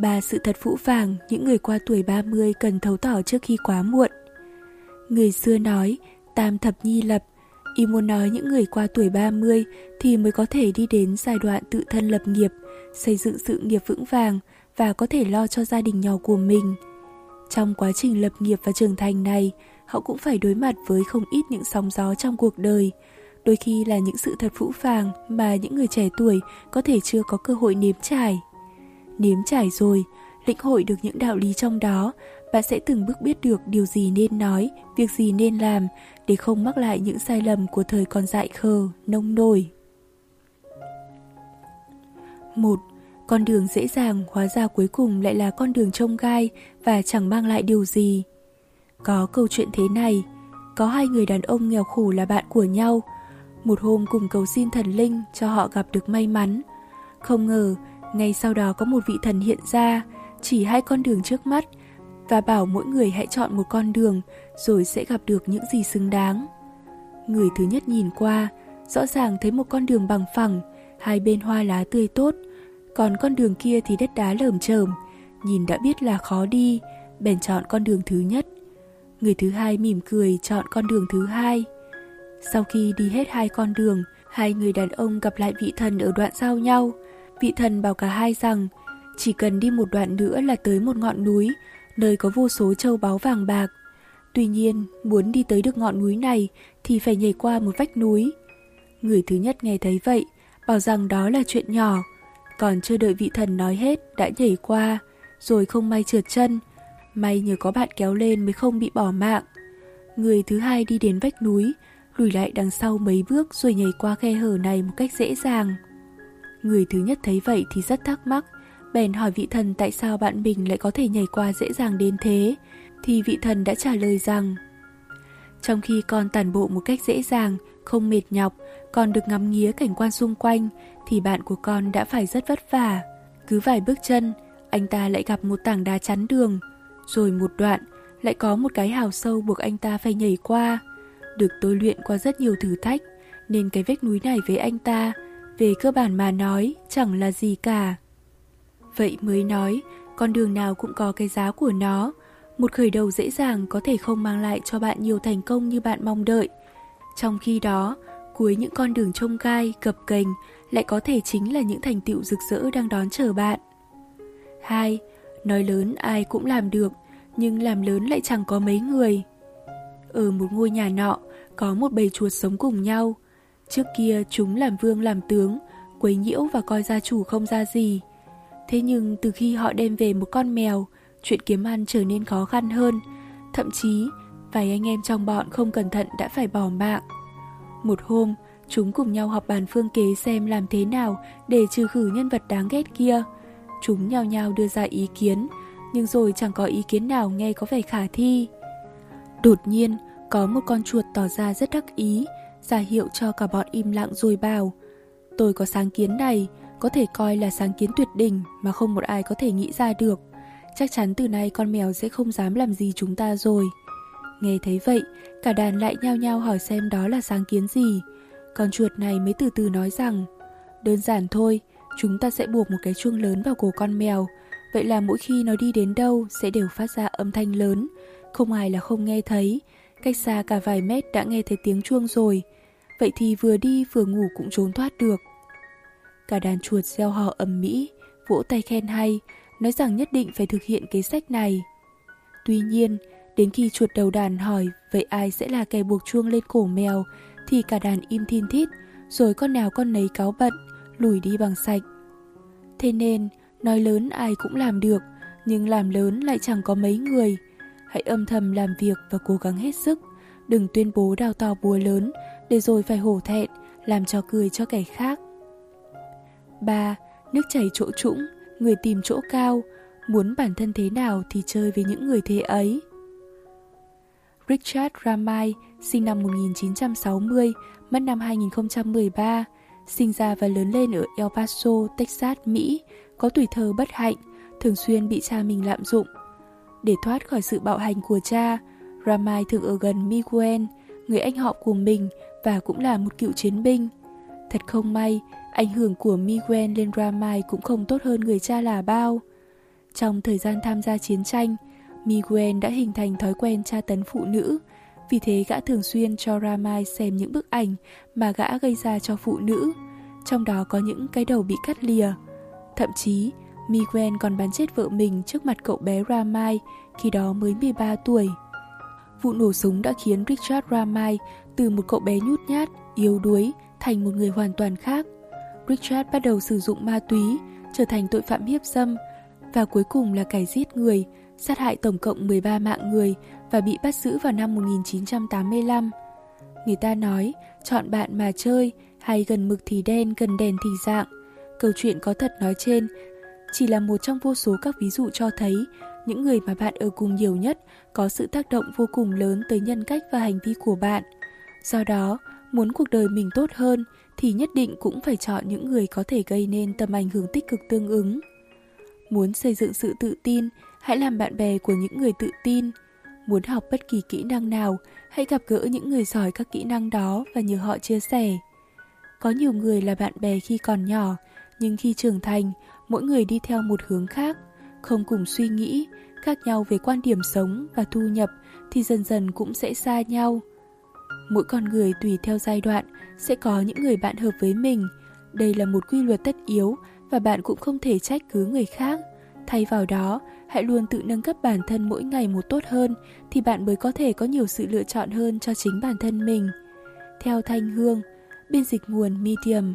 Ba sự thật phũ phàng những người qua tuổi 30 cần thấu tỏ trước khi quá muộn. Người xưa nói, tam thập nhi lập, y muốn nói những người qua tuổi 30 thì mới có thể đi đến giai đoạn tự thân lập nghiệp, xây dựng sự nghiệp vững vàng và có thể lo cho gia đình nhỏ của mình. Trong quá trình lập nghiệp và trưởng thành này, họ cũng phải đối mặt với không ít những sóng gió trong cuộc đời, đôi khi là những sự thật phũ phàng mà những người trẻ tuổi có thể chưa có cơ hội nếm trải. Nếm trải rồi, lĩnh hội được những đạo lý trong đó, bạn sẽ từng bước biết được điều gì nên nói, việc gì nên làm để không mắc lại những sai lầm của thời còn dại khờ, nông nổi. một Con đường dễ dàng hóa ra cuối cùng lại là con đường trông gai và chẳng mang lại điều gì. Có câu chuyện thế này, có hai người đàn ông nghèo khổ là bạn của nhau. Một hôm cùng cầu xin thần linh cho họ gặp được may mắn. Không ngờ, ngay sau đó có một vị thần hiện ra, chỉ hai con đường trước mắt và bảo mỗi người hãy chọn một con đường rồi sẽ gặp được những gì xứng đáng. Người thứ nhất nhìn qua, rõ ràng thấy một con đường bằng phẳng, hai bên hoa lá tươi tốt, còn con đường kia thì đất đá lởm chởm, nhìn đã biết là khó đi, bèn chọn con đường thứ nhất. Người thứ hai mỉm cười chọn con đường thứ hai. Sau khi đi hết hai con đường, hai người đàn ông gặp lại vị thần ở đoạn giao nhau. Vị thần bảo cả hai rằng chỉ cần đi một đoạn nữa là tới một ngọn núi, nơi có vô số châu báu vàng bạc. Tuy nhiên, muốn đi tới được ngọn núi này thì phải nhảy qua một vách núi. Người thứ nhất nghe thấy vậy, bảo rằng đó là chuyện nhỏ. Còn chưa đợi vị thần nói hết đã nhảy qua, rồi không may trượt chân. May nhờ có bạn kéo lên mới không bị bỏ mạng. Người thứ hai đi đến vách núi, lùi lại đằng sau mấy bước rồi nhảy qua khe hở này một cách dễ dàng. Người thứ nhất thấy vậy thì rất thắc mắc, bèn hỏi vị thần tại sao bạn mình lại có thể nhảy qua dễ dàng đến thế, thì vị thần đã trả lời rằng Trong khi con tản bộ một cách dễ dàng, không mệt nhọc, còn được ngắm nghía cảnh quan xung quanh, thì bạn của con đã phải rất vất vả. Cứ vài bước chân, anh ta lại gặp một tảng đá chắn đường, rồi một đoạn lại có một cái hào sâu buộc anh ta phải nhảy qua. Được tôi luyện qua rất nhiều thử thách, nên cái vách núi này với anh ta, về cơ bản mà nói, chẳng là gì cả. Vậy mới nói, con đường nào cũng có cái giá của nó. Một khởi đầu dễ dàng có thể không mang lại cho bạn nhiều thành công như bạn mong đợi. Trong khi đó, cuối những con đường trông gai, cập kềnh lại có thể chính là những thành tựu rực rỡ đang đón chờ bạn. hai Nói lớn ai cũng làm được, nhưng làm lớn lại chẳng có mấy người. Ở một ngôi nhà nọ, có một bầy chuột sống cùng nhau. Trước kia chúng làm vương làm tướng, quấy nhiễu và coi gia chủ không ra gì. Thế nhưng từ khi họ đem về một con mèo, chuyện kiếm ăn trở nên khó khăn hơn. Thậm chí, vài anh em trong bọn không cẩn thận đã phải bỏ mạng. Một hôm, chúng cùng nhau họp bàn phương kế xem làm thế nào để trừ khử nhân vật đáng ghét kia. Chúng nhao nhao đưa ra ý kiến, nhưng rồi chẳng có ý kiến nào nghe có vẻ khả thi. Đột nhiên, có một con chuột tỏ ra rất đắc ý, giả hiệu cho cả bọn im lặng rồi bảo Tôi có sáng kiến này, có thể coi là sáng kiến tuyệt đỉnh mà không một ai có thể nghĩ ra được. Chắc chắn từ nay con mèo sẽ không dám làm gì chúng ta rồi. Nghe thấy vậy, cả đàn lại nhao nhao hỏi xem đó là sáng kiến gì. Con chuột này mới từ từ nói rằng Đơn giản thôi, chúng ta sẽ buộc một cái chuông lớn vào cổ con mèo. Vậy là mỗi khi nó đi đến đâu sẽ đều phát ra âm thanh lớn. Không ai là không nghe thấy. Cách xa cả vài mét đã nghe thấy tiếng chuông rồi. Vậy thì vừa đi vừa ngủ cũng trốn thoát được. Cả đàn chuột gieo hò ầm mỹ, vỗ tay khen hay, nói rằng nhất định phải thực hiện kế sách này. Tuy nhiên, đến khi chuột đầu đàn hỏi vậy ai sẽ là kẻ buộc chuông lên cổ mèo, thì cả đàn im thiên thít, rồi con nào con nấy cáo bận, lùi đi bằng sạch. Thế nên, nói lớn ai cũng làm được, nhưng làm lớn lại chẳng có mấy người. Hãy âm thầm làm việc và cố gắng hết sức, đừng tuyên bố đào to búa lớn, để rồi phải hổ thẹn, làm cho cười cho kẻ khác. 3. Nước chảy chỗ trũng, người tìm chỗ cao, muốn bản thân thế nào thì chơi với những người thế ấy. Richard Ramay, sinh năm 1960, mất năm 2013, sinh ra và lớn lên ở El Paso, Texas, Mỹ, có tuổi thơ bất hạnh, thường xuyên bị cha mình lạm dụng. Để thoát khỏi sự bạo hành của cha, Ramai thường ở gần Miguel, người anh họ của mình và cũng là một cựu chiến binh. Thật không may, ảnh hưởng của Miguel lên Ramai cũng không tốt hơn người cha là bao. Trong thời gian tham gia chiến tranh, Miguel đã hình thành thói quen tra tấn phụ nữ, vì thế gã thường xuyên cho Ramai xem những bức ảnh mà gã gây ra cho phụ nữ, trong đó có những cái đầu bị cắt lìa. Thậm chí, Miguel còn bắn chết vợ mình trước mặt cậu bé Ramai, khi đó mới 13 tuổi. Vụ nổ súng đã khiến Richard Ramai từ một cậu bé nhút nhát, yếu đuối thành một người hoàn toàn khác. Richard bắt đầu sử dụng ma túy, trở thành tội phạm hiếp dâm và cuối cùng là kẻ giết người, sát hại tổng cộng 13 mạng người và bị bắt giữ vào năm 1985. Người ta nói, chọn bạn mà chơi, hay gần mực thì đen, gần đèn thì dạng. Câu chuyện có thật nói trên chỉ là một trong vô số các ví dụ cho thấy những người mà bạn ở cùng nhiều nhất có sự tác động vô cùng lớn tới nhân cách và hành vi của bạn. Do đó, muốn cuộc đời mình tốt hơn thì nhất định cũng phải chọn những người có thể gây nên tầm ảnh hưởng tích cực tương ứng. Muốn xây dựng sự tự tin, hãy làm bạn bè của những người tự tin. Muốn học bất kỳ kỹ năng nào, hãy gặp gỡ những người giỏi các kỹ năng đó và nhờ họ chia sẻ. Có nhiều người là bạn bè khi còn nhỏ, nhưng khi trưởng thành, mỗi người đi theo một hướng khác, không cùng suy nghĩ, khác nhau về quan điểm sống và thu nhập thì dần dần cũng sẽ xa nhau. Mỗi con người tùy theo giai đoạn sẽ có những người bạn hợp với mình. Đây là một quy luật tất yếu và bạn cũng không thể trách cứ người khác. Thay vào đó, hãy luôn tự nâng cấp bản thân mỗi ngày một tốt hơn thì bạn mới có thể có nhiều sự lựa chọn hơn cho chính bản thân mình. Theo Thanh Hương, biên dịch nguồn Medium.